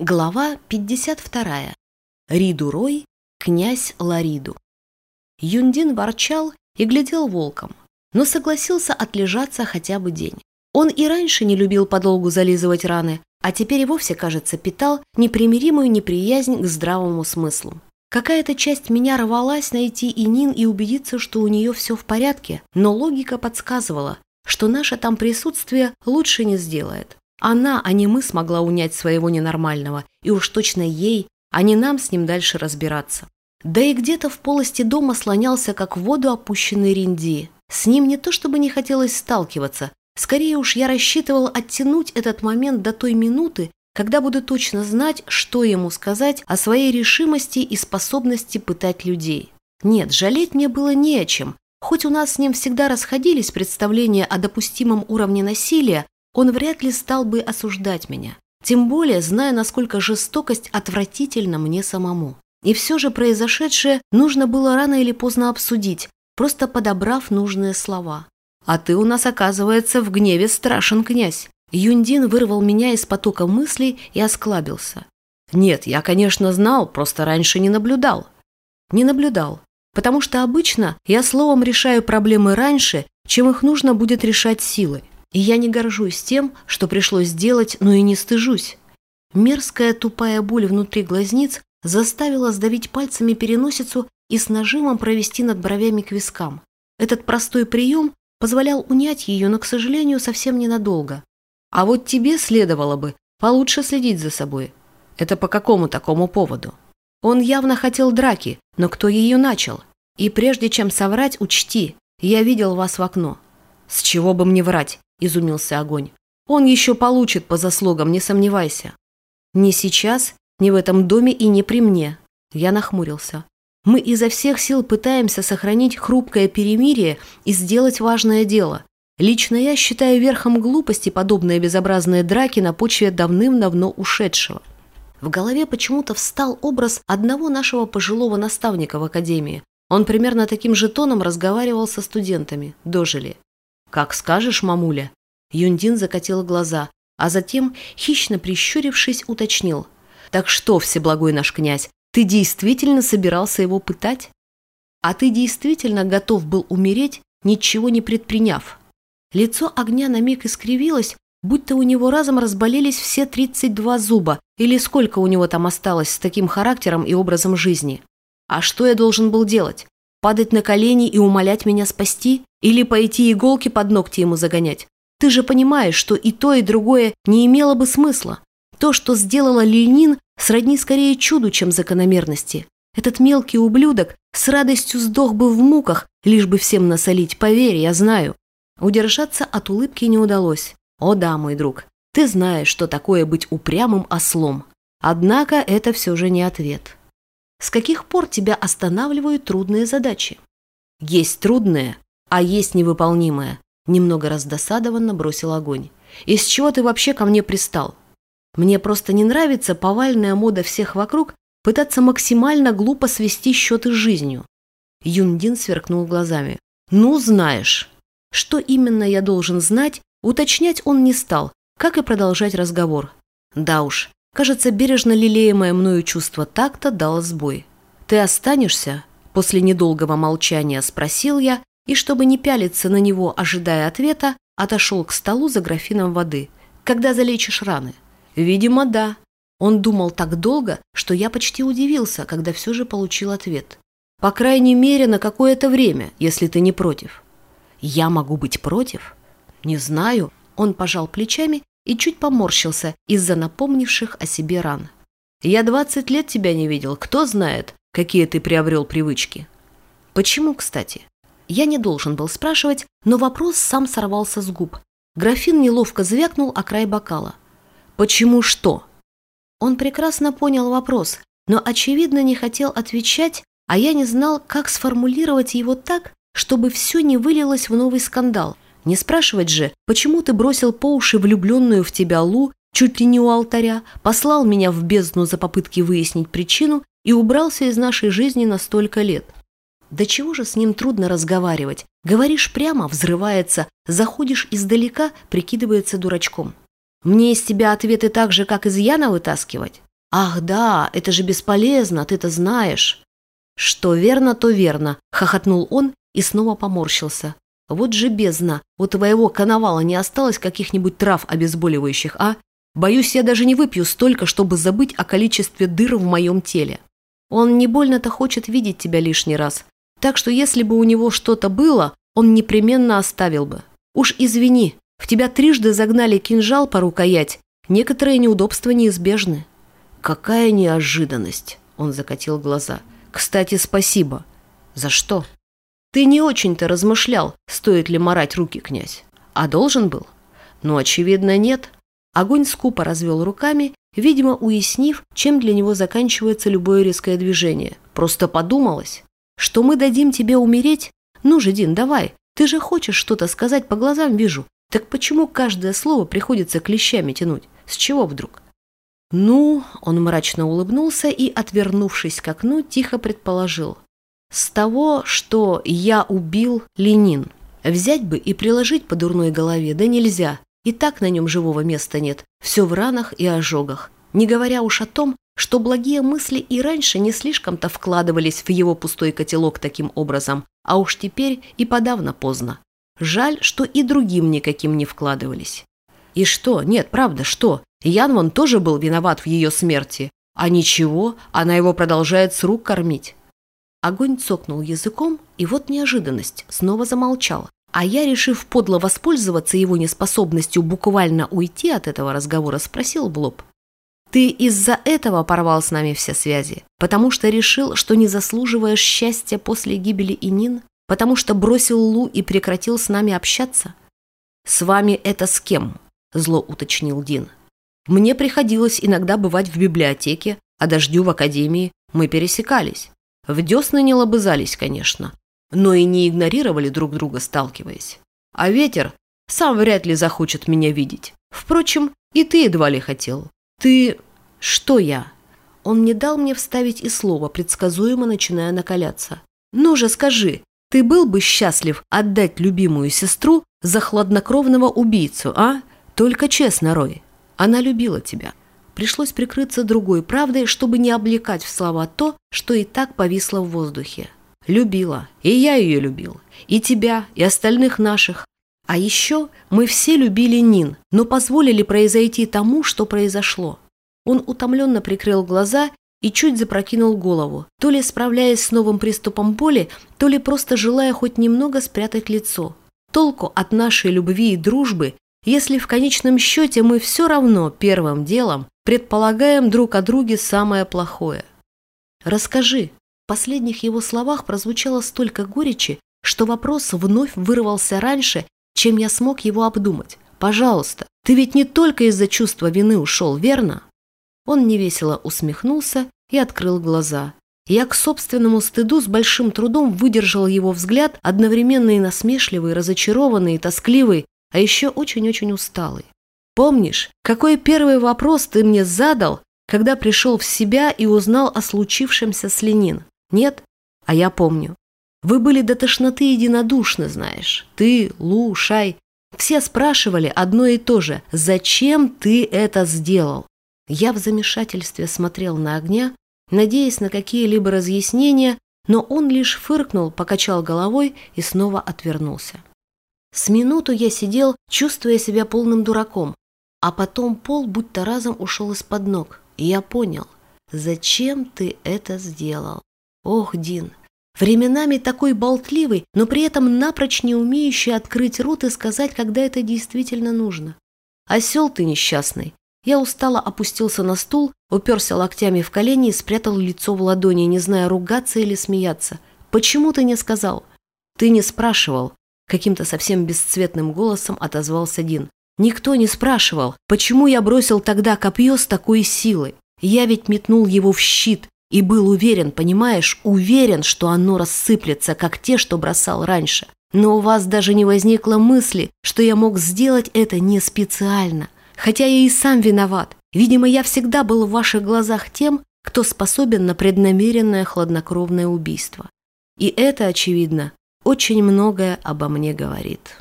Глава 52. Риду Рой, князь Лариду. Юндин ворчал и глядел волком, но согласился отлежаться хотя бы день. Он и раньше не любил подолгу зализывать раны, а теперь и вовсе, кажется, питал непримиримую неприязнь к здравому смыслу. Какая-то часть меня рвалась найти Инин и убедиться, что у нее все в порядке, но логика подсказывала, что наше там присутствие лучше не сделает. Она, а не мы, смогла унять своего ненормального, и уж точно ей, а не нам с ним дальше разбираться. Да и где-то в полости дома слонялся, как в воду опущенный Ринди. С ним не то чтобы не хотелось сталкиваться, скорее уж я рассчитывал оттянуть этот момент до той минуты, когда буду точно знать, что ему сказать о своей решимости и способности пытать людей. Нет, жалеть мне было не о чем. Хоть у нас с ним всегда расходились представления о допустимом уровне насилия, он вряд ли стал бы осуждать меня. Тем более, зная, насколько жестокость отвратительна мне самому. И все же произошедшее нужно было рано или поздно обсудить, просто подобрав нужные слова. «А ты у нас, оказывается, в гневе страшен, князь!» Юндин вырвал меня из потока мыслей и осклабился. «Нет, я, конечно, знал, просто раньше не наблюдал». «Не наблюдал, потому что обычно я словом решаю проблемы раньше, чем их нужно будет решать силой. И я не горжусь тем, что пришлось сделать, но и не стыжусь. Мерзкая тупая боль внутри глазниц заставила сдавить пальцами переносицу и с нажимом провести над бровями к вискам. Этот простой прием позволял унять ее, но, к сожалению, совсем ненадолго. А вот тебе следовало бы получше следить за собой. Это по какому такому поводу? Он явно хотел драки, но кто ее начал? И прежде чем соврать, учти, я видел вас в окно. С чего бы мне врать? – изумился огонь. «Он еще получит по заслугам, не сомневайся». «Не сейчас, не в этом доме и не при мне». Я нахмурился. «Мы изо всех сил пытаемся сохранить хрупкое перемирие и сделать важное дело. Лично я считаю верхом глупости подобные безобразные драки на почве давным-давно ушедшего». В голове почему-то встал образ одного нашего пожилого наставника в академии. Он примерно таким же тоном разговаривал со студентами. Дожили. «Как скажешь, мамуля». Юндин закатил глаза, а затем, хищно прищурившись, уточнил. «Так что, всеблагой наш князь, ты действительно собирался его пытать? А ты действительно готов был умереть, ничего не предприняв?» Лицо огня на миг искривилось, будто у него разом разболелись все 32 зуба, или сколько у него там осталось с таким характером и образом жизни. А что я должен был делать? Падать на колени и умолять меня спасти? Или пойти иголки под ногти ему загонять? Ты же понимаешь, что и то, и другое не имело бы смысла. То, что сделала Ленин, сродни скорее чуду, чем закономерности. Этот мелкий ублюдок с радостью сдох бы в муках, лишь бы всем насолить, поверь, я знаю. Удержаться от улыбки не удалось. О да, мой друг, ты знаешь, что такое быть упрямым ослом. Однако это все же не ответ. С каких пор тебя останавливают трудные задачи? Есть трудные, а есть невыполнимое. Немного раздосадованно бросил огонь. Из чего ты вообще ко мне пристал? Мне просто не нравится повальная мода всех вокруг пытаться максимально глупо свести счеты с жизнью. Юндин сверкнул глазами. Ну, знаешь. Что именно я должен знать, уточнять он не стал, как и продолжать разговор. Да уж, Кажется, бережно лелеемое мною чувство такта дало сбой. «Ты останешься?» После недолгого молчания спросил я, и, чтобы не пялиться на него, ожидая ответа, отошел к столу за графином воды. «Когда залечишь раны?» «Видимо, да». Он думал так долго, что я почти удивился, когда все же получил ответ. «По крайней мере, на какое-то время, если ты не против». «Я могу быть против?» «Не знаю». Он пожал плечами и чуть поморщился из-за напомнивших о себе ран. «Я двадцать лет тебя не видел. Кто знает, какие ты приобрел привычки?» «Почему, кстати?» Я не должен был спрашивать, но вопрос сам сорвался с губ. Графин неловко звякнул о край бокала. «Почему что?» Он прекрасно понял вопрос, но, очевидно, не хотел отвечать, а я не знал, как сформулировать его так, чтобы все не вылилось в новый скандал – не спрашивать же, почему ты бросил по уши влюбленную в тебя Лу чуть ли не у алтаря, послал меня в бездну за попытки выяснить причину и убрался из нашей жизни на столько лет. Да чего же с ним трудно разговаривать? Говоришь прямо, взрывается, заходишь издалека, прикидывается дурачком. Мне из тебя ответы так же, как из Яна вытаскивать? «Ах да, это же бесполезно, ты-то знаешь». «Что верно, то верно», – хохотнул он и снова поморщился. «Вот же бездна, у твоего коновала не осталось каких-нибудь трав обезболивающих, а? Боюсь, я даже не выпью столько, чтобы забыть о количестве дыр в моем теле. Он не больно-то хочет видеть тебя лишний раз, так что если бы у него что-то было, он непременно оставил бы. Уж извини, в тебя трижды загнали кинжал по рукоять, некоторые неудобства неизбежны». «Какая неожиданность!» – он закатил глаза. «Кстати, спасибо». «За что?» «Ты не очень-то размышлял, стоит ли морать руки, князь. А должен был?» «Ну, очевидно, нет». Огонь скупо развел руками, видимо, уяснив, чем для него заканчивается любое резкое движение. «Просто подумалось, что мы дадим тебе умереть? Ну же, Дин, давай, ты же хочешь что-то сказать, по глазам вижу. Так почему каждое слово приходится клещами тянуть? С чего вдруг?» «Ну...» – он мрачно улыбнулся и, отвернувшись к окну, тихо предположил. «С того, что я убил Ленин. Взять бы и приложить по дурной голове, да нельзя. И так на нем живого места нет. Все в ранах и ожогах. Не говоря уж о том, что благие мысли и раньше не слишком-то вкладывались в его пустой котелок таким образом, а уж теперь и подавно поздно. Жаль, что и другим никаким не вкладывались. И что? Нет, правда, что? Ян вон тоже был виноват в ее смерти. А ничего, она его продолжает с рук кормить. Огонь цокнул языком, и вот неожиданность, снова замолчал. А я, решив подло воспользоваться его неспособностью буквально уйти от этого разговора, спросил в лоб. «Ты из-за этого порвал с нами все связи? Потому что решил, что не заслуживаешь счастья после гибели Инин? Потому что бросил Лу и прекратил с нами общаться?» «С вами это с кем?» – зло уточнил Дин. Мне приходилось иногда бывать в библиотеке, а дождю в академии мы пересекались. В десны не лобызались, конечно, но и не игнорировали друг друга, сталкиваясь. А ветер сам вряд ли захочет меня видеть. Впрочем, и ты едва ли хотел. Ты... Что я? Он не дал мне вставить и слово, предсказуемо начиная накаляться. Ну же, скажи, ты был бы счастлив отдать любимую сестру за хладнокровного убийцу, а? Только честно, Рой. Она любила тебя. Пришлось прикрыться другой правдой, чтобы не облекать в слова то, что и так повисло в воздухе. Любила. И я ее любил. И тебя, и остальных наших. А еще мы все любили Нин, но позволили произойти тому, что произошло. Он утомленно прикрыл глаза и чуть запрокинул голову, то ли справляясь с новым приступом боли, то ли просто желая хоть немного спрятать лицо. Толку от нашей любви и дружбы если в конечном счете мы все равно первым делом предполагаем друг о друге самое плохое. Расскажи. В последних его словах прозвучало столько горечи, что вопрос вновь вырвался раньше, чем я смог его обдумать. «Пожалуйста, ты ведь не только из-за чувства вины ушел, верно?» Он невесело усмехнулся и открыл глаза. Я к собственному стыду с большим трудом выдержал его взгляд, одновременно и насмешливый, разочарованный и тоскливый, а еще очень-очень усталый. Помнишь, какой первый вопрос ты мне задал, когда пришел в себя и узнал о случившемся с Ленин? Нет? А я помню. Вы были до тошноты единодушны, знаешь. Ты, Лу, Шай. Все спрашивали одно и то же. Зачем ты это сделал? Я в замешательстве смотрел на огня, надеясь на какие-либо разъяснения, но он лишь фыркнул, покачал головой и снова отвернулся. С минуту я сидел, чувствуя себя полным дураком, а потом пол будто разом ушел из-под ног, и я понял, зачем ты это сделал. Ох, Дин, временами такой болтливый, но при этом напрочь не умеющий открыть рот и сказать, когда это действительно нужно. Осел ты несчастный. Я устало опустился на стул, уперся локтями в колени и спрятал лицо в ладони, не зная, ругаться или смеяться. «Почему ты не сказал?» «Ты не спрашивал. Каким-то совсем бесцветным голосом отозвался Дин. «Никто не спрашивал, почему я бросил тогда копье с такой силой. Я ведь метнул его в щит и был уверен, понимаешь, уверен, что оно рассыплется, как те, что бросал раньше. Но у вас даже не возникло мысли, что я мог сделать это не специально. Хотя я и сам виноват. Видимо, я всегда был в ваших глазах тем, кто способен на преднамеренное хладнокровное убийство. И это, очевидно, очень многое обо мне говорит.